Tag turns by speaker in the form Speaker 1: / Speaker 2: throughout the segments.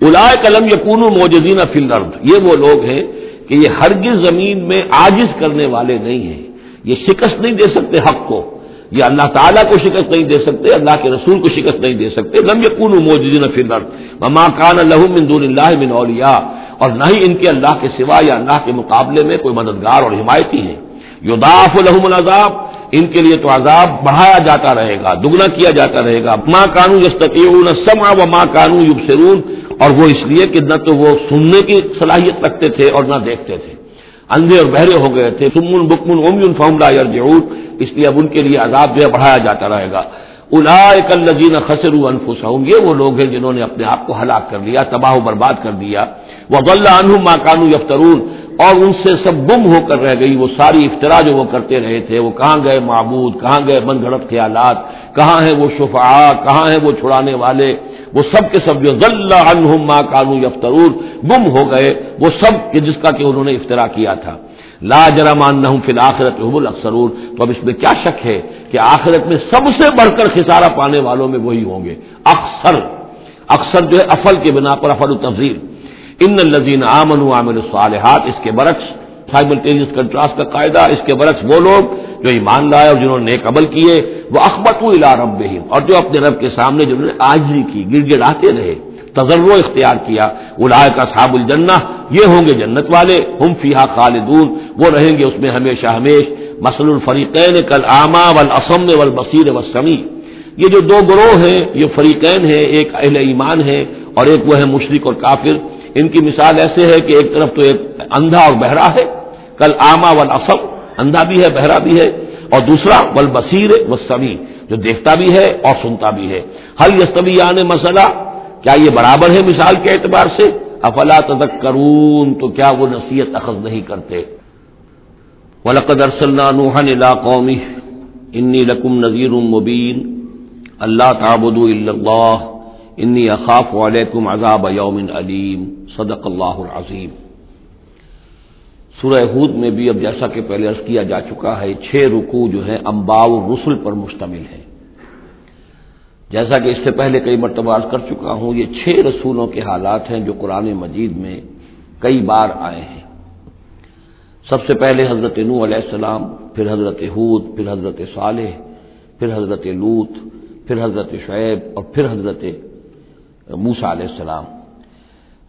Speaker 1: الائے قلم یقون موجودین فل الارض۔ یہ وہ لوگ ہیں کہ یہ ہرگز زمین میں آجز کرنے والے نہیں ہیں۔ یہ شکست نہیں دے سکتے حق کو۔ یہ اللہ تعالیٰ کو شکست نہیں دے سکتے، اللہ کے رسول کو شکست نہیں دے سکتے۔ لم یقون موجودین فل الارض۔ مما کان اللہ من دون اللہ من اولیاء۔ اور نہ ہی ان کے اللہ کے سوا یا اللہ کے مقابلے میں کوئی مددگار اور حمایتی ہے یوداف الحم العذاب۔ ان کے لیے تو عذاب بڑھایا جاتا رہے گا، دگنا کیا جاتا رہے گا۔ ماں کانو یستقیون سما و ماں کانو یبصرون۔ اور وہ اس لیے کہ نہ تو وہ سننے کی صلاحیت رکھتے تھے اور نہ دیکھتے تھے۔ اندھے اور بہرے ہو گئے تھے۔ سمن بکمن امن فہم یرجعون اس لیے اب ان کے لیے عذاب جو ہے بڑھایا جاتا رہے گا۔ الجین خسر انفسهم یہ وہ لوگ ہیں جنہوں نے اپنے آپ کو ہلاک کر لیا، تباہ و برباد کر دیا۔ وہ غلّہ انہوں ماں کانو یفترون اور ان سے سب گم ہو کر رہ گئی، وہ ساری افطرا جو وہ کرتے رہے تھے، وہ کہاں گئے معبود، کہاں گئے بند گھڑت خیالات کہاں ہیں وہ شفا کہاں ہیں وہ چھڑانے والے؟ وہ سب کے سب جو ضلع انہم ماں کانو یفترون، گم ہو گئے، وہ سب جس کا کہ انہوں نے افطرا کیا تھا۔ لا جرمان نہ فی الآخرت حب الکثرور تو اب اس میں کیا شک ہے کہ آخرت میں سب سے بڑھ کر خسارہ پانے والوں میں وہی ہوں گے؟ اکثر اکثر جو ہے افل کے بنا پر افل و تفضیل ان الزین عامن عامل الصالحات، اس کے برعکس سائملٹینیس کنٹراسٹ کا قاعدہ، اس کے برعکس وہ لوگ جو ایمان لائے اور جنہوں نے نیک عمل کیے، وہ اخبت الا رب اور جو اپنے رب کے سامنے جنہوں نے آجری کی گڑ گڑاتے رہے تجربہ اختیار کیا الائے کا صاب الجنہ، یہ ہوں گے جنت والے، ہم فیحا خالدون، وہ رہیں گے اس میں ہمیشہ ہمیش مسل الفریقین کل آما والاسم والبصیر والسمی یہ جو دو گروہ ہیں، یہ فریقین ہیں، ایک اہل ایمان ہے اور ایک وہ ہے مشرق اور کافر۔ ان کی مثال ایسے ہے کہ ایک طرف تو ایک اندھا اور بہرا ہے، کل آما ول اسم اندھا بھی ہے، بہرا بھی ہے، اور دوسرا ول بصیر جو دیکھتا بھی ہے اور سنتا بھی ہے۔ ہر یستوی آنے مسئلہ کیا یہ برابر ہے مثال کے اعتبار سے؟ افلا تدک کرون تو کیا وہ نصیحت اخذ نہیں کرتے؟ ولقد ارسلنا نوحا الى قومه، انی لکم نذیر مبین، اللہ تعبد الا اللہ انی اخاف علیکم عذاب یوم علیم صدق اللہ العظیم۔ سورہ ہود میں بھی اب جیسا کہ پہلے عرض کیا جا چکا ہے، چھ رکو جو ہے امباؤ رسول پر مشتمل ہے جیسا کہ اس سے پہلے کئی مرتبہ عرض کر چکا ہوں، یہ چھ رسولوں کے حالات ہیں جو قرآن مجید میں کئی بار آئے ہیں۔ سب سے پہلے حضرت نو علیہ السلام، پھر حضرت حود پھر حضرت صالح، پھر حضرت لوت پھر حضرت شعیب اور پھر حضرت موسا علیہ السلام۔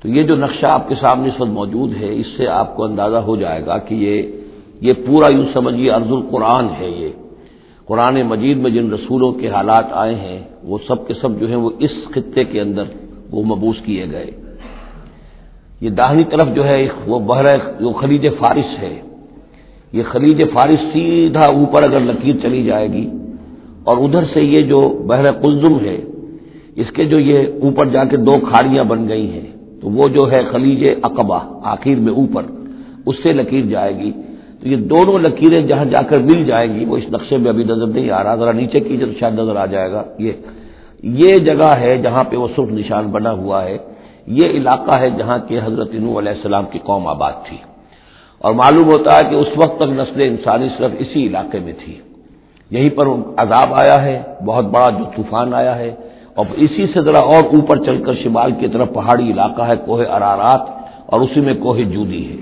Speaker 1: تو یہ جو نقشہ آپ کے سامنے اس وقت موجود ہے، اس سے آپ کو اندازہ ہو جائے گا کہ یہ یہ پورا یوں سمجھیے ارض القرآن ہے یہ۔ قرآن مجید میں جن رسولوں کے حالات آئے ہیں، وہ سب کے سب جو ہیں، وہ اس خطے کے اندر وہ مبوس کیے گئے۔ یہ داہنی طرف جو ہے، وہ بحر جو خلیج فارس ہے۔ یہ خلیج فارس سیدھا اوپر اگر لکیر چلی جائے گی اور ادھر سے یہ جو بحر قلزم ہے اس کے جو یہ اوپر جا کے دو کھاڑیاں بن گئی ہیں، تو وہ جو ہے خلیج اقبا آخر میں اوپر، اس سے لکیر جائے گی۔ تو یہ دونوں لکیریں جہاں جا کر مل جائیں گی، وہ اس نقشے میں ابھی نظر نہیں آ رہا، ذرا نیچے کی جب شاید نظر آ جائے گا۔ یہ یہ جگہ ہے جہاں پہ وہ سرخ نشان بنا ہوا ہے۔ یہ علاقہ ہے جہاں کہ حضرت نو علیہ السلام کی قوم آباد تھی۔ اور معلوم ہوتا ہے کہ اس وقت تک نسل انسانی صرف اسی علاقے میں تھی۔ یہیں پر عذاب آیا ہے، بہت بڑا جو طوفان آیا ہے اور اسی سے ذرا اور اوپر چل کر شمال کی طرف پہاڑی علاقہ ہے کوہ ارارات اور اسی میں کوہ جودی ہے۔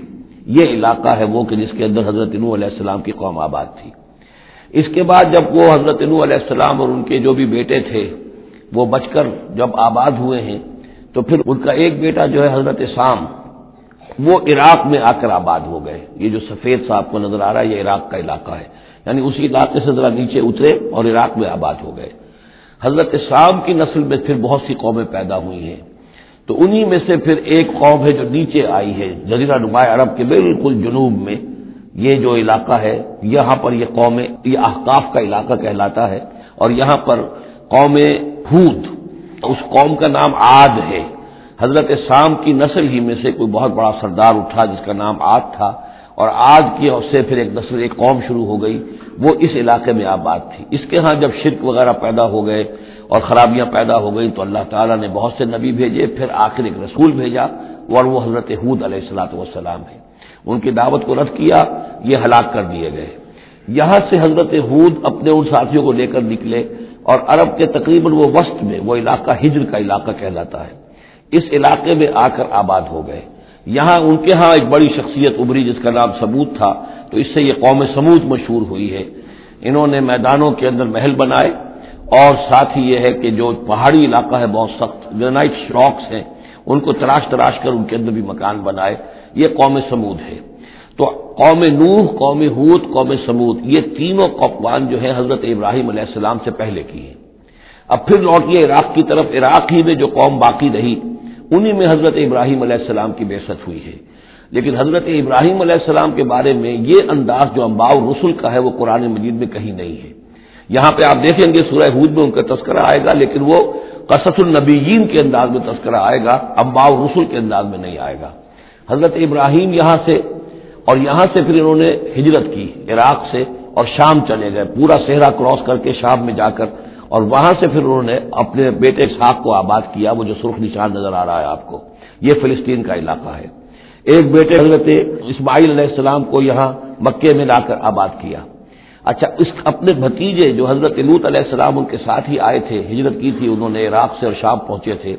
Speaker 1: یہ علاقہ ہے وہ کہ جس کے اندر حضرت نو علیہ السلام کی قوم آباد تھی۔ اس کے بعد جب وہ حضرت نو علیہ السلام اور ان کے جو بھی بیٹے تھے، وہ بچ کر جب آباد ہوئے ہیں، تو پھر ان کا ایک بیٹا جو ہے حضرت شام وہ عراق میں آ کر آباد ہو گئے۔ یہ جو سفید صاحب کو نظر آ رہا ہے، یہ عراق کا علاقہ ہے۔ یعنی اسی علاقے سے ذرا نیچے اترے اور عراق میں آباد ہو گئے۔ حضرت شام کی نسل میں پھر بہت سی قومیں پیدا ہوئی ہیں۔ تو انہی میں سے پھر ایک قوم ہے جو نیچے آئی ہے، جزیرہ نمایاں عرب کے بالکل جنوب میں۔ یہ جو علاقہ ہے، یہاں پر یہ قوم، یہ احقاف کا علاقہ کہلاتا ہے۔ اور یہاں پر قوم ہود، اس قوم کا نام عاد ہے۔ حضرت شام کی نسل ہی میں سے کوئی بہت بڑا سردار اٹھا جس کا نام عاد تھا۔ اور آج کی سے پھر ایک نسل، ایک قوم شروع ہو گئی۔ وہ اس علاقے میں آباد تھی۔ اس کے ہاں جب شرک وغیرہ پیدا ہو گئے اور خرابیاں پیدا ہو گئی تو اللہ تعالیٰ نے بہت سے نبی بھیجے، پھر آخر ایک رسول بھیجا اور وہ حضرت حود علیہ السلاۃ والسلام ہے ان کی دعوت کو رد کیا، یہ ہلاک کر دیے گئے۔ یہاں سے حضرت حود اپنے ان ساتھیوں کو لے کر نکلے اور عرب کے تقریباً وہ وسط میں، وہ علاقہ ہجر کا علاقہ کہلاتا ہے۔ اس علاقے میں آ کر آباد ہو گئے۔ یہاں ان کے ہاں ایک بڑی شخصیت ابری جس کا نام سبوت تھا، تو اس سے یہ قوم سمود مشہور ہوئی ہے۔ انہوں نے میدانوں کے اندر محل بنائے اور ساتھ ہی یہ ہے کہ جو پہاڑی علاقہ ہے، بہت سخت گرنائٹ شراکس ہیں، ان کو تراش تراش کر ان کے اندر بھی مکان بنائے۔ یہ قوم سمود ہے۔ تو قوم نوح، قوم حوت قوم سمود، یہ تینوں قوان جو ہے حضرت ابراہیم علیہ السلام سے پہلے کی ہیں۔ اب پھر لوٹیے عراق کی طرف، عراق ہی میں جو قوم باقی رہی انہی میں حضرت ابراہیم علیہ السلام کی بےست ہوئی ہے۔ لیکن حضرت ابراہیم علیہ السلام کے بارے میں یہ انداز جو امباؤ رسول کا ہے وہ قرآن مجید میں کہیں نہیں ہے۔ یہاں پہ آپ دیکھیں گے سورہ حود میں ان کا تذکرہ آئے گا، لیکن وہ قصص النبیین کے انداز میں تذکرہ آئے گا امباؤ رسول کے انداز میں نہیں آئے گا۔ حضرت ابراہیم یہاں سے اور یہاں سے پھر انہوں نے ہجرت کی عراق سے اور شام چلے گئے، پورا صحرا کراس کر کے شام میں جا کر اور وہاں سے پھر انہوں نے اپنے بیٹے ساخ کو آباد کیا، وہ جو سرخ نشان نظر آ رہا ہے آپ کو۔ یہ فلسطین کا علاقہ ہے۔ ایک بیٹے حضرت اسماعیل علیہ السلام کو یہاں مکے میں لا کر آباد کیا۔ اچھا اس اپنے بھتیجے جو حضرت لوت علیہ السلام ان کے ساتھ ہی آئے تھے، ہجرت کی تھی، انہوں نے عراق سے اور شام پہنچے تھے۔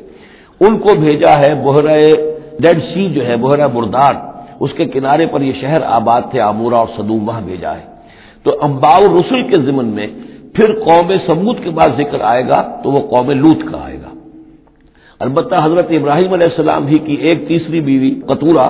Speaker 1: ان کو بھیجا ہے بحرۂ ڈیڈ سی جو ہے بحرہ بردار۔ اس کے کنارے پر یہ شہر آباد تھے آمورا اور صدوم وہاں بھیجا ہے۔ تو امباؤ رسول کے ضمن میں پھر قوم سمود کے بعد ذکر آئے گا تو وہ قوم لوت کا آئے گا۔ البتہ حضرت ابراہیم علیہ السلام ہی کی ایک تیسری بیوی قطورہ،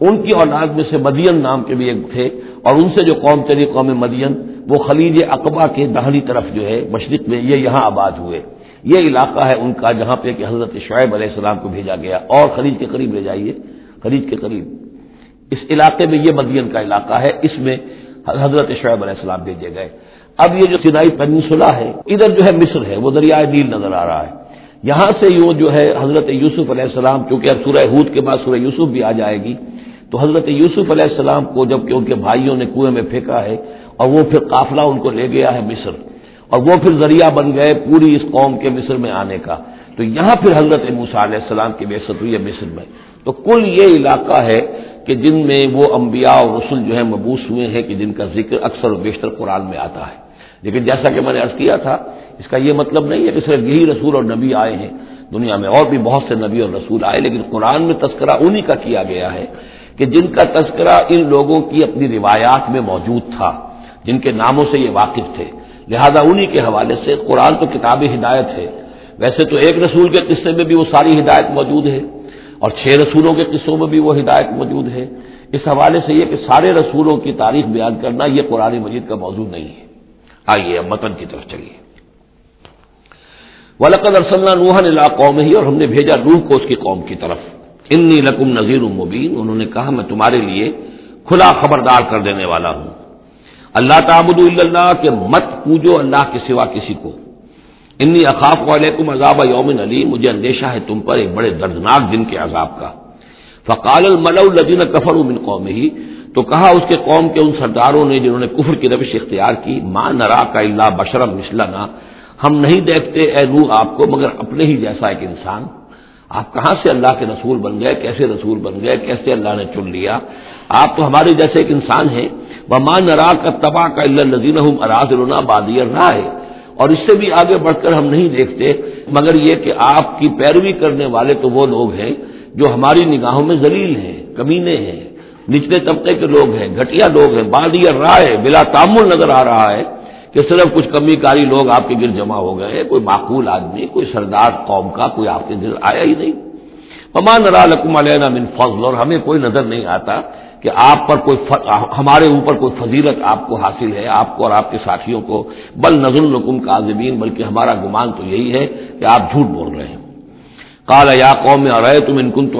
Speaker 1: ان کی اولاد میں سے مدین نام کے بھی ایک تھے اور ان سے جو قوم چلی قوم مدین، وہ خلیج اقبا کے دہلی طرف جو ہے مشرق میں، یہ یہاں آباد ہوئے۔ یہ علاقہ ہے ان کا جہاں پہ کہ حضرت شعیب علیہ السلام کو بھیجا گیا۔ اور خلیج کے قریب لے جائیے، خلیج کے قریب۔ اس علاقے میں یہ مدین کا علاقہ ہے، اس میں حضرت شعیب علیہ السلام بھیجے گئے۔ اب یہ جو سنائی پنسلا ہے، ادھر جو ہے مصر ہے، وہ دریائے نیل نظر آ رہا ہے۔ یہاں سے یہ جو ہے حضرت یوسف علیہ السلام، چونکہ اب سورہ ہود کے بعد سورہ یوسف بھی آ جائے گی، تو حضرت یوسف علیہ السلام کو جبکہ ان کے بھائیوں نے کنویں میں پھینکا ہے، اور وہ پھر قافلہ ان کو لے گیا ہے مصر، اور وہ پھر ذریعہ بن گئے پوری اس قوم کے مصر میں آنے کا۔ تو یہاں پھر حضرت موسیٰ علیہ السلام کی بےست ہوئی ہے مصر میں۔ تو کل یہ علاقہ ہے کہ جن میں وہ انبیاء اور رسول جو ہے مبوس ہوئے ہیں، کہ جن کا ذکر اکثر و بیشتر قرآن میں آتا ہے۔ لیکن جیسا کہ میں نے عرض کیا تھا، اس کا یہ مطلب نہیں ہے کہ صرف یہی رسول اور نبی آئے ہیں، دنیا میں اور بھی بہت سے نبی اور رسول آئے، لیکن قرآن میں تذکرہ انہی کا کیا گیا ہے کہ جن کا تذکرہ ان لوگوں کی اپنی روایات میں موجود تھا، جن کے ناموں سے یہ واقف تھے۔ لہذا انہی کے حوالے سے قرآن تو کتاب ہدایت ہے۔ ویسے تو ایک رسول کے قصے میں بھی وہ ساری ہدایت موجود ہے اور چھ رسولوں کے قصوں میں بھی وہ ہدایت موجود ہے۔ اس حوالے سے یہ کہ سارے رسولوں کی تاریخ بیان کرنا یہ قرآن مجید کا موضوع نہیں ہے۔ آئیے اب متن کی طرف چلیے۔ ولقد ارسلنا نوحا الى قومه، اور ہم نے بھیجا نوح کو اس کی قوم کی طرف۔ انی لکم نذیر مبین انہوں نے کہا، میں تمہارے لیے کھلا خبردار کر دینے والا ہوں۔ اللہ تعبد اللہ کہ مت پوجو اللہ کے سوا کسی کو۔ انی اخاف علیکم عذاب یوم علی مجھے اندیشہ ہے تم پر ایک بڑے دردناک دن کے عذاب کا۔ فقال الملء الذين كفروا من قومه تو کہا اس کے قوم کے ان سرداروں نے جنہوں نے کفر کی روش اختیار کی ماں نرا کا اللہ بشرم مثلنا. ہم نہیں دیکھتے اے روح آپ کو، مگر اپنے ہی جیسا ایک انسان۔ آپ کہاں سے اللہ کے رسول بن گئے؟ کیسے رسول بن گئے؟ کیسے اللہ نے چن لیا؟ آپ تو ہمارے جیسے ایک انسان ہیں۔ وہ ماں نرا کا تباہ کا اللہ نذین اراض النا بادی رائے اور اس سے بھی آگے بڑھ کر ہم نہیں دیکھتے، مگر یہ کہ آپ کی پیروی کرنے والے تو وہ لوگ ہیں جو ہماری نگاہوں میں ذلیل ہیں، کمینے ہیں۔ نچلے طبقے کے لوگ ہیں، گھٹیا لوگ ہیں بادی رائے بلا تعمل نظر آ رہا ہے کہ صرف کچھ کمی کاری لوگ آپ کے گر جمع ہو گئے کوئی معقول آدمی، کوئی سردار قوم کا، کوئی آپ کے دل آیا ہی نہیں۔ پمان را لکم علیہ من فضل، اور ہمیں کوئی نظر نہیں آتا کہ آپ پر کوئی ف... ہمارے اوپر کوئی فضیلت آپ کو حاصل ہے، آپ کو اور آپ کے ساتھیوں کو۔ بل نظر القم کا بلکہ ہمارا گمان تو یہی ہے کہ آپ جھوٹ بول رہے ہیں۔ کالا یا قوم میں تم ان کن تو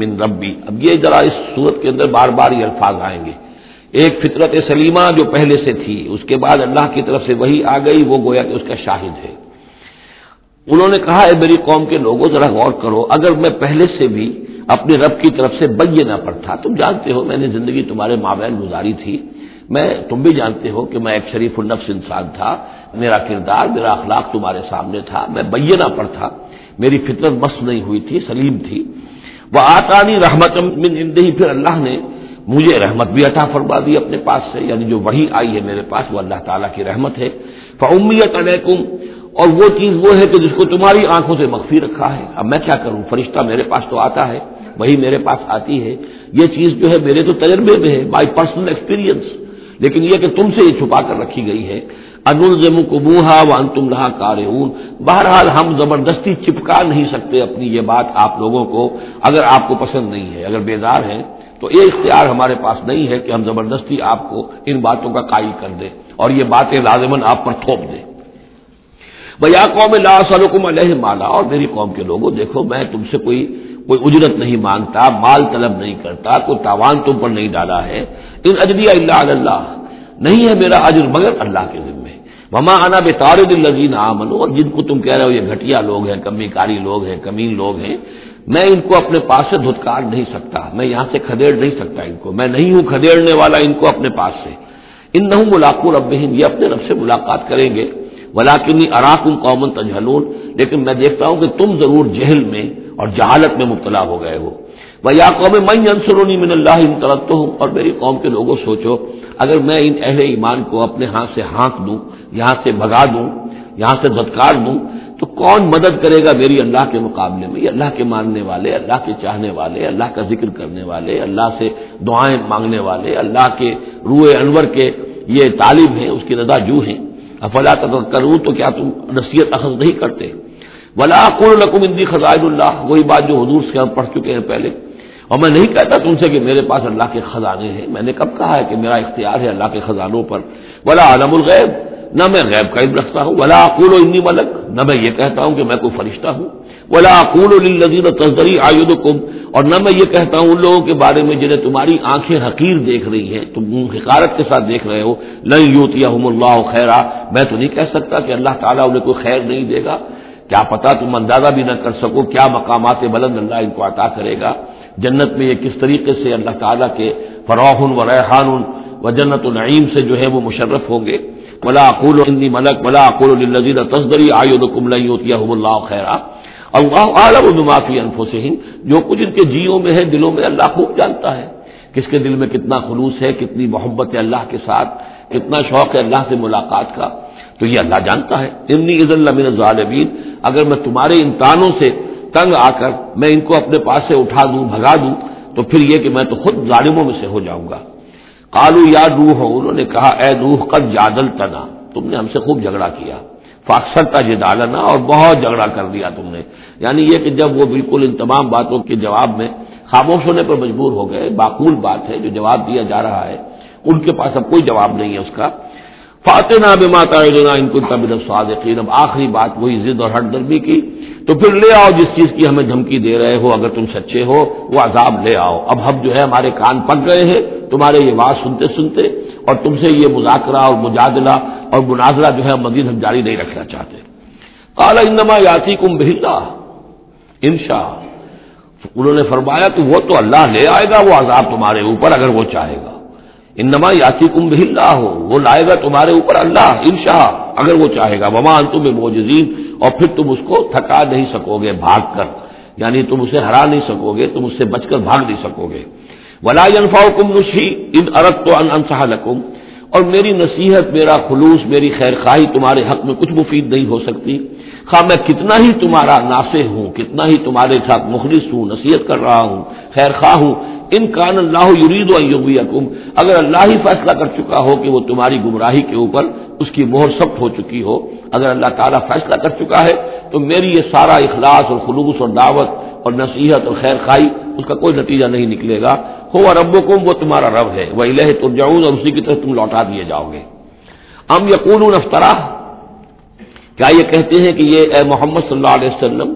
Speaker 1: من ربی۔ اب یہ ذرا اس صورت کے اندر بار بار یہ الفاظ آئیں گے۔ ایک فطرت سلیمہ جو پہلے سے تھی، اس کے بعد اللہ کی طرف سے وہی آ گئی، وہ گویا کہ اس کا شاہد ہے۔ انہوں نے کہا، اے میری قوم کے لوگوں، ذرا غور کرو، اگر میں پہلے سے بھی اپنے رب کی طرف سے بے نہ پڑتا تم جانتے ہو میں نے زندگی تمہارے مابین گزاری تھی۔ میں، تم بھی جانتے ہو کہ میں ایک شریف النفس انسان تھا، میرا کردار، میرا اخلاق تمہارے سامنے تھا، میں بے نہ پڑتا میری فطرت مست نہیں ہوئی تھی، سلیم تھی۔ وہ آتانی رحمت پھر اللہ نے مجھے رحمت بھی عطا فرما دی اپنے پاس سے یعنی جو وہی آئی ہے میرے پاس، وہ اللہ تعالیٰ کی رحمت ہے۔ فعمیت علیکم اور وہ چیز وہ ہے کہ جس کو تمہاری آنکھوں سے مخفی رکھا ہے۔ اب میں کیا کروں؟ فرشتہ میرے پاس تو آتا ہے، وہی میرے پاس آتی ہے۔ یہ چیز جو ہے میرے تو تجربے میں ہے بائی پرسنل ایکسپیرینس لیکن یہ کہ تم سے یہ چھپا کر رکھی گئی ہے۔ انلزم کبوہا وان تم رہا کار بہرحال ہم زبردستی چپکا نہیں سکتے اپنی یہ بات آپ لوگوں کو، اگر آپ کو پسند نہیں ہے، اگر بیدار ہے تو یہ اختیار ہمارے پاس نہیں ہے کہ ہم زبردستی آپ کو ان باتوں کا قائل کر دیں اور یہ باتیں لازمن آپ پر تھوپ دیں۔ بھیا قوم لا سلکم علیہ مالا، اور میری قوم کے لوگوں، دیکھو میں تم سے کوئی کوئی اجرت نہیں مانگتا، مال طلب نہیں کرتا، کوئی تاوان تم پر نہیں ڈالا ہے۔ ان اجبی اللہ اللہ، نہیں ہے میرا اجر مگر اللہ کے ذمے وما آنا بے تارد الزین آمنو اور جن کو تم کہہ رہے ہو یہ گھٹیا لوگ ہیں، کمی کاری لوگ ہیں، کمین لوگ ہیں، میں ان کو اپنے پاس سے دھتکار نہیں سکتا، میں یہاں سے کھدیڑ نہیں سکتا ان کو، میں نہیں ہوں کھدیڑنے والا ان کو اپنے پاس سے۔ ان نہ ملاقوں رب یہ اپنے رب سے ملاقات کریں گے۔ ولاکنی اراکن قومن تجہلون، لیکن میں دیکھتا ہوں کہ تم ضرور جہل میں اور جہالت میں مبتلا ہو گئے ہو۔ وہ یا قوم میں انسرونی من اللہ ان طرف ہوں اور میری قوم کے لوگوں سوچو اگر میں ان اہل ایمان کو اپنے ہاتھ سے ہانک دوں، یہاں سے بھگا دوں، یہاں سے دھتکار دوں، تو کون مدد کرے گا میری اللہ کے مقابلے میں؟ یہ اللہ کے ماننے والے، اللہ کے چاہنے والے، اللہ کا ذکر کرنے والے، اللہ سے دعائیں مانگنے والے، اللہ کے روئے انور کے یہ طالب ہیں، اس کی رضا جو ہیں۔ افلا کروں تو کیا تم نصیحت اخذ نہیں کرتے؟ ولا لکم اندی خزائن اللہ وہی بات جو حضور سے ہم پڑھ چکے ہیں پہلے۔ اور میں نہیں کہتا تم سے کہ میرے پاس اللہ کے خزانے ہیں۔ میں نے کب کہا ہے کہ میرا اختیار ہے اللہ کے خزانوں پر۔ ولا عالم الغیب نہ میں غیب کا علم رکھتا ہوں۔ ولا اقول و انی ملک نہ میں یہ کہتا ہوں کہ میں کوئی فرشتہ ہوں۔ ولا اقول للذین تصدری آیودکم اور نہ میں یہ کہتا ہوں ان لوگوں کے بارے میں جنہیں تمہاری آنکھیں حقیر دیکھ رہی ہیں۔ تم حقارت کے ساتھ دیکھ رہے ہو۔ لن یوتیہم اللہ خیرا میں تو نہیں کہہ سکتا کہ اللہ تعالیٰ انہیں کوئی خیر نہیں دے گا۔ کیا پتا تم اندازہ بھی نہ کر سکو کیا مقامات بلند اللہ ان کو عطا کرے گا۔ جنت میں یہ کس طریقے سے اللہ تعالیٰ کے فروحن و ریحان و جنت العیم سے جو ہے وہ مشرف ہوں گے؟ ولا اقول انی ملک ولا اقول للذین تصدری آیودکم لن اللہ خیرا اللہ عالم بما انفسہم جو کچھ ان کے جیوں میں ہے، دلوں میں اللہ خوب جانتا ہے۔ کس کے دل میں کتنا خلوص ہے، کتنی محبت ہے اللہ کے ساتھ، کتنا شوق ہے اللہ سے ملاقات کا۔ تو یہ اللہ جانتا ہے۔ امنی عز اللہ ظالمین اگر میں تمہارے امتحانوں سے تنگ آ کر میں ان کو اپنے پاس سے اٹھا دوں، بھگا دوں، تو پھر یہ کہ میں تو خود ظالموں میں سے ہو جاؤں گا۔ کالو یا روح ہو انہوں نے کہا، اے روح، قد جادل تنا تم نے ہم سے خوب جھگڑا کیا۔ فاکسر کا جدالنا، اور بہت جھگڑا کر دیا تم نے۔ یعنی یہ کہ جب وہ بالکل ان تمام باتوں کے جواب میں خاموش ہونے پر مجبور ہو گئے باقول بات ہے جو جواب دیا جا رہا ہے۔ ان کے پاس اب کوئی جواب نہیں ہے اس کا۔ فاتح نہ بے ماتا ان کو طبی صادقین اب آخری بات وہی ضد اور ہٹ درمی کی۔ تو پھر لے آؤ جس چیز کی ہمیں دھمکی دے رہے ہو، اگر تم سچے ہو، وہ عذاب لے آؤ۔ اب ہم جو ہے ہمارے کان پک گئے ہیں، تمہارے یہ بات سنتے سنتے اور تم سے یہ مذاکرہ اور مجادلہ اور مناظرہ جو ہے مزید ہم جاری نہیں رکھنا چاہتے۔ کالا انما یاتی کم بہتا انشا انہوں نے فرمایا کہ وہ تو اللہ لے آئے گا، وہ عذاب تمہارے اوپر اگر وہ چاہے گا۔ انما یاتی کم بہلا ہو وہ لائے گا تمہارے اوپر اللہ، انشاء، اگر وہ چاہے گا۔ ممان تم موجزین اور پھر تم اس کو تھکا نہیں سکو گے بھاگ کر۔ یعنی تم اسے ہرا نہیں سکو گے تم اس سے بچ کر بھاگ نہیں سکو گے ولا انفاؤ کم نشی ان ارت تو انصاہ لکم اور میری نصیحت، میرا خلوص، میری خیر خواہی تمہارے حق میں کچھ مفید نہیں ہو سکتی۔ خواہ میں کتنا ہی تمہارا ناسے ہوں، کتنا ہی تمہارے ساتھ مخلص ہوں، نصیحت کر رہا ہوں خیر خواہ ہوں، ان کان اللہ یرید و یوبیکم اگر اللہ ہی فیصلہ کر چکا ہو کہ وہ تمہاری گمراہی کے اوپر اس کی مہر سخت ہو چکی ہو، اگر اللہ تعالیٰ فیصلہ کر چکا ہے، تو میری یہ سارا اخلاص اور خلوص اور دعوت اور نصیحت اور خیر خائی اس کا کوئی نتیجہ نہیں نکلے گا۔ ہو رب وہ تمہارا رب ہے۔ وہ الہ ترجعون، اور اسی کی طرف تم لوٹا دیے جاؤ گے۔ ام یقون افطرا کیا یہ کہتے ہیں کہ یہ اے محمد صلی اللہ علیہ وسلم،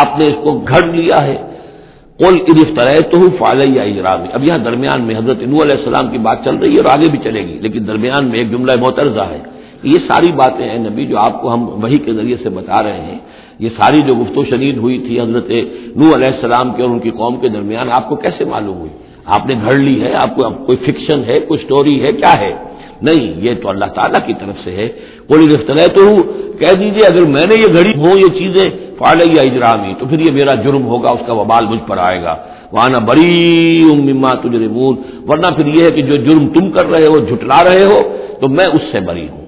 Speaker 1: آپ نے اس کو گھڑ لیا ہے؟ قل ارفترے تو فالیا اجرامی۔ اب یہاں درمیان میں حضرت نو علیہ السلام کی بات چل رہی ہے اور آگے بھی چلے گی، لیکن درمیان میں ایک جملہ معترضہ ہے۔ یہ ساری باتیں ہیں نبی، جو آپ کو ہم وہی کے ذریعے سے بتا رہے ہیں۔ یہ ساری جو گفت و شنید ہوئی تھی حضرت نو علیہ السلام کے اور ان کی قوم کے درمیان، آپ کو کیسے معلوم ہوئی؟ آپ نے گھڑ لی ہے؟ آپ کو کوئی فکشن ہے؟ کوئی سٹوری ہے؟ کیا ہے؟ نہیں، یہ تو اللہ تعالیٰ کی طرف سے ہے۔ کوئی رفتہ تو ہوں کہہ دیجیے اگر میں نے یہ گھڑی، ہوں یہ چیزیں فالیا اجرامی تو پھر یہ میرا جرم ہوگا، اس کا وبال مجھ پر آئے گا۔ وہاں بڑی مما تجرمون، ورنہ پھر یہ ہے کہ جو جرم تم کر رہے ہو، جھٹلا رہے ہو، تو میں اس سے بری ہوں۔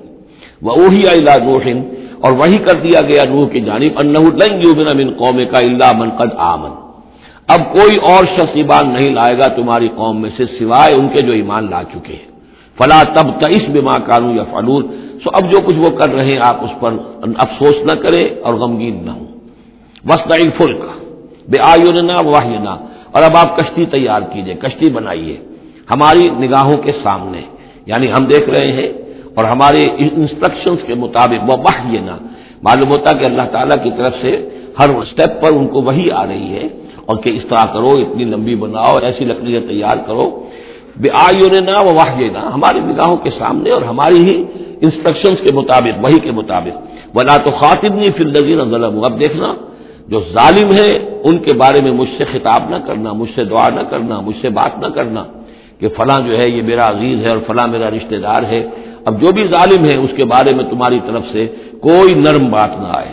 Speaker 1: وہ وہی اللہ روشن اور وہی کر دیا گیا نوح کی جانب انہ من قوم کا اللہ من قد آمن۔ اب کوئی اور شخص ایمان نہیں لائے گا تمہاری قوم میں سے سوائے ان کے جو ایمان لا چکے ہیں۔ فلا تب تئس بما کانو یا فلور سو اب جو کچھ وہ کر رہے ہیں، آپ اس پر افسوس نہ کریں اور غمگین نہ ہوں۔ بس فل کا بے آئنا واہ اور اب آپ کشتی تیار کیجیے کشتی بنائیے۔ ہماری نگاہوں کے سامنے یعنی ہم دیکھ رہے ہیں اور ہمارے انسٹرکشنز کے مطابق وہ واہ معلوم ہوتا کہ اللہ تعالیٰ کی طرف سے ہر اسٹیپ پر ان کو وہی آ رہی ہے اور کہ اس طرح کرو، اتنی لمبی بناؤ، ایسی لکڑیاں تیار کرو۔ بے آئیوں نہ وہ واہ نا ہماری نگاہوں کے سامنے اور ہماری ہی انسٹرکشنز کے مطابق وہی کے مطابق۔ بنا تو خاطب نہیں فی الزین ظلم اب دیکھنا، جو ظالم ہے ان کے بارے میں مجھ سے خطاب نہ کرنا، مجھ سے دعا نہ کرنا، مجھ سے بات نہ کرنا کہ فلاں جو ہے، یہ میرا عزیز ہے اور فلاں میرا رشتہ دار ہے۔ اب جو بھی ظالم ہے اس کے بارے میں تمہاری طرف سے کوئی نرم بات نہ آئے۔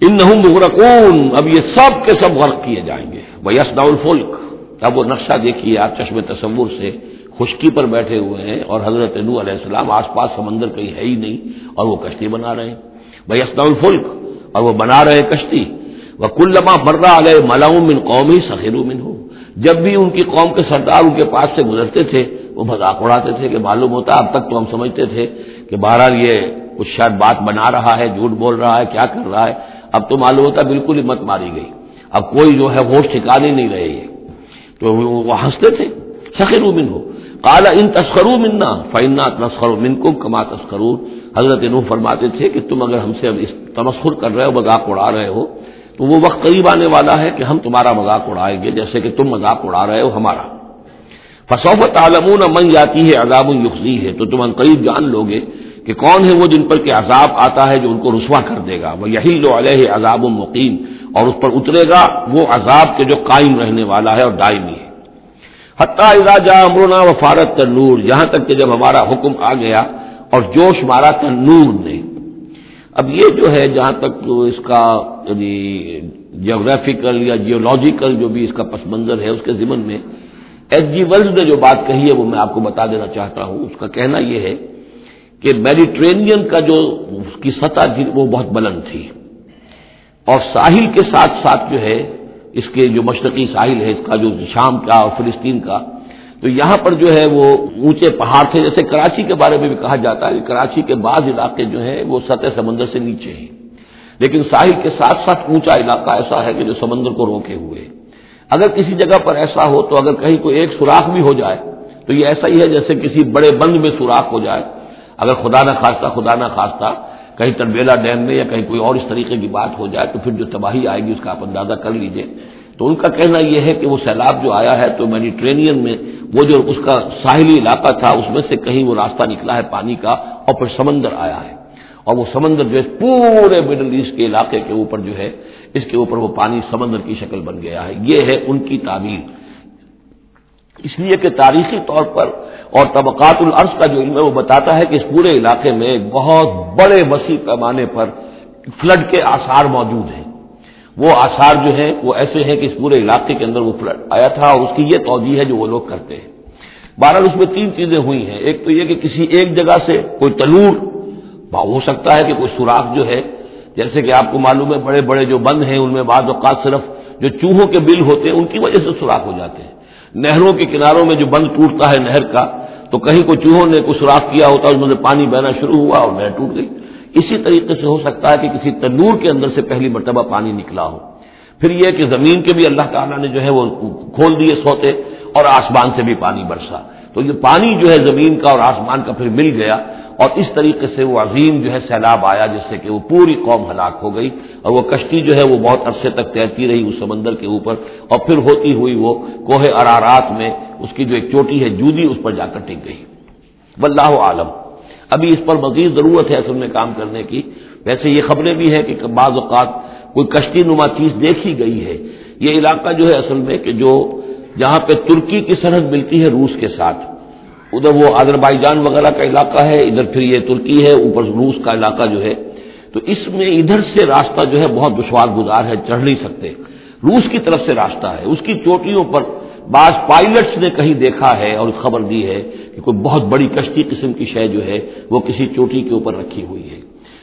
Speaker 1: ان مغرقون، اب یہ سب کے سب غرق کیے جائیں گے۔ وہ یس الفلک اب وہ نقشہ دیکھیے آپ چشم تصور سے خشکی پر بیٹھے ہوئے ہیں اور حضرت نو علیہ السلام آس پاس سمندر کہیں ہے ہی نہیں اور وہ کشتی بنا رہے ہیں۔ بھائی اسنا الفلک اور وہ بنا رہے کشتی۔ وہ کلما مرا علیہ ملاؤں من قومی سخیر من ہو جب بھی ان کی قوم کے سردار ان کے پاس سے گزرتے تھے وہ مذاق اڑاتے تھے کہ معلوم ہوتا اب تک تو ہم سمجھتے تھے کہ بہرحال یہ کچھ شاید بات بنا رہا ہے، جھوٹ بول رہا ہے، کیا کر رہا ہے۔ اب تو معلوم ہوتا بالکل ہی مت ماری گئی۔ اب کوئی جو ہے ہوش ٹھکانے نہیں رہے یہ۔ تو وہ ہنستے تھے۔ سخیر من ہو کالا ان تسکرو منا فائنا تسخر من کو کما تسکرو حضرت نو فرماتے تھے کہ تم اگر ہم سے اب اس تمسخر کر رہے ہو، مذاق اڑا رہے ہو، تو وہ وقت قریب آنے والا ہے کہ ہم تمہارا مذاق اڑائیں گے، جیسے کہ تم مذاق اڑا رہے ہو ہمارا۔ فصوفت عالمون من جاتی ہے، عذاب الخری ہے۔ تو تم ان قریب جان لو گے کہ کون ہے وہ جن پر کہ عذاب آتا ہے جو ان کو رسوا کر دے گا۔ وہ یہی لو علیہ عذاب المقیم اور اس پر اترے گا وہ عذاب کے جو قائم رہنے والا ہے اور دائمی ہے۔ حتیٰ اذا جا امرنا و فارت تنور جہاں تک کہ جب ہمارا حکم آ گیا اور جوش مارا تنور نے۔ اب یہ جو ہے، جہاں تک اس کا یعنی جیوگرافیکل یا جیولوجیکل جو بھی اس کا پس منظر ہے، اس کے ذمن میں ایچ جی ولز نے جو بات کہی ہے وہ میں آپ کو بتا دینا چاہتا ہوں، اس کا کہنا یہ ہے کہ میڈیٹرینین کا جو اس کی سطح تھی، وہ بہت بلند تھی۔ اور ساحل کے ساتھ ساتھ جو ہے، اس کے جو مشرقی ساحل ہے، اس کا جو شام کا اور فلسطین کا، تو یہاں پر جو ہے، وہ اونچے پہاڑ تھے، جیسے کراچی کے بارے میں بھی کہا جاتا ہے۔ کہ کراچی کے بعض علاقے جو ہیں، وہ سطح سمندر سے نیچے ہیں۔ لیکن ساحل کے ساتھ ساتھ اونچا علاقہ ایسا ہے کہ جو سمندر کو روکے ہوئے۔ اگر کسی جگہ پر ایسا ہو تو اگر کہیں کوئی ایک سوراخ بھی ہو جائے، تو یہ ایسا ہی ہے جیسے کسی بڑے بند میں سوراخ ہو جائے۔ اگر خدا نہ خواستہ، خدا نہ خواستہ کہیں تربیلا ڈیم میں یا کہیں کوئی اور اس طریقے کی بات ہو جائے تو پھر جو تباہی آئے گی اس کا آپ اندازہ کر لیجیے۔ تو ان کا کہنا یہ ہے کہ وہ سیلاب جو آیا ہے تو میڈیٹرینین میں وہ جو اس کا ساحلی علاقہ تھا، اس میں سے کہیں وہ راستہ نکلا ہے پانی کا اور پھر سمندر آیا ہے۔ اور وہ سمندر جو ہے پورے مڈل ایسٹ کے علاقے کے اوپر جو ہے اس کے اوپر وہ پانی سمندر کی شکل بن گیا ہے۔ یہ ہے ان کی تعمیر۔ اس لیے کہ تاریخی طور پر اور طبقات العرض کا جو علم ہے وہ بتاتا ہے کہ اس پورے علاقے میں بہت بڑے وسیع پیمانے پر فلڈ کے آثار موجود ہیں۔ وہ آثار جو ہیں وہ ایسے ہیں کہ اس پورے علاقے کے اندر وہ فلڈ آیا تھا اور اس کی یہ توجہ ہے جو وہ لوگ کرتے ہیں۔ بہرحال اس میں تین چیزیں ہوئی ہیں۔ ایک تو یہ کہ کسی ایک جگہ سے کوئی تلور، ہو سکتا ہے کہ کوئی سوراخ جو ہے جیسے کہ آپ کو معلوم ہے، بڑے بڑے جو بند ہیں، ان میں بعض اوقات صرف جو چوہوں کے بل ہوتے ہیں، ان کی وجہ سے سوراخ ہو جاتے ہیں۔ نہروں کے کناروں میں جو بند ٹوٹتا ہے نہر کا، تو کہیں کوئی چوہوں نے کوئی سوراخ کیا ہوتا ہے، اس میں پانی بہنا شروع ہوا اور نہر ٹوٹ گئی۔ اسی طریقے سے ہو سکتا ہے کہ کسی تندور کے اندر سے پہلی مرتبہ پانی نکلا ہو۔ پھر یہ کہ زمین کے بھی اللہ تعالیٰ نے جو ہے وہ کھول دیے سوتے اور آسمان سے بھی پانی برسا۔ تو یہ پانی جو ہے زمین کا اور آسمان کا پھر مل گیا۔ اور اس طریقے سے وہ عظیم جو ہے سیلاب آیا جس سے کہ وہ پوری قوم ہلاک ہو گئی اور وہ کشتی جو ہے وہ بہت عرصے تک تیرتی رہی اس سمندر کے اوپر اور پھر ہوتی ہوئی وہ کوہ ارارات میں اس کی جو ایک چوٹی ہے جودی اس پر جا کر ٹک گئی۔ واللہ عالم۔ ابھی اس پر مزید ضرورت ہے اصل میں کام کرنے کی۔ ویسے یہ خبریں بھی ہیں کہ بعض اوقات کوئی کشتی نما چیز دیکھی گئی ہے۔ یہ علاقہ جو ہے اصل میں کہ جو جہاں پہ ترکی کی سرحد ملتی ہے روس کے ساتھ۔ ادھر وہ آذربائی جان وغیرہ کا علاقہ ہے، ادھر پھر یہ ترکی ہے، اوپر روس کا علاقہ جو ہے۔ تو اس میں ادھر سے راستہ جو ہے بہت دشوار گزار ہے، چڑھ نہیں سکتے۔ روس کی طرف سے راستہ ہے۔ اس کی چوٹیوں پر بعض پائلٹس نے کہیں دیکھا ہے اور خبر دی ہے کہ کوئی بہت بڑی کشتی قسم کی شے جو ہے، وہ کسی چوٹی کے اوپر رکھی ہوئی ہے۔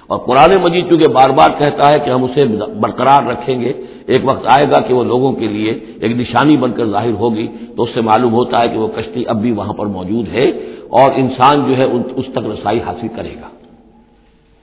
Speaker 1: اور قرآن مجید چونکہ بار بار کہتا ہے کہ ہم اسے برقرار رکھیں گے ایک وقت آئے گا کہ وہ لوگوں کے لیے ایک نشانی بن کر ظاہر ہوگی تو اس سے معلوم ہوتا ہے کہ وہ کشتی اب بھی وہاں پر موجود ہے اور انسان جو ہے اس تک رسائی حاصل کرے گا۔